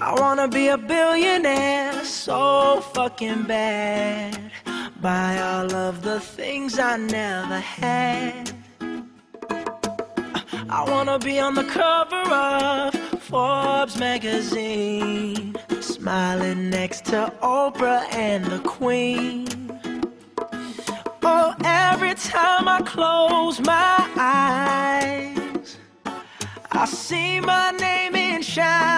I wanna be a billionaire so fucking bad. Buy all of the things I never had. I wanna be on the cover of Forbes magazine, smiling next to Oprah and the Queen. Oh, every time I close my eyes, I see my name in lights.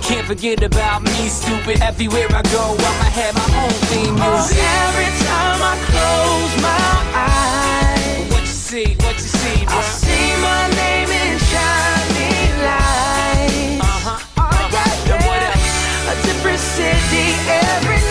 can't forget about me, stupid. Everywhere I go, I'ma have my own theme Oh, music. every time I close my eyes, What you see, what you see, I see my name in shiny lights. Uh-huh. Oh, Uh-huh. yeah, yeah. A different city every night.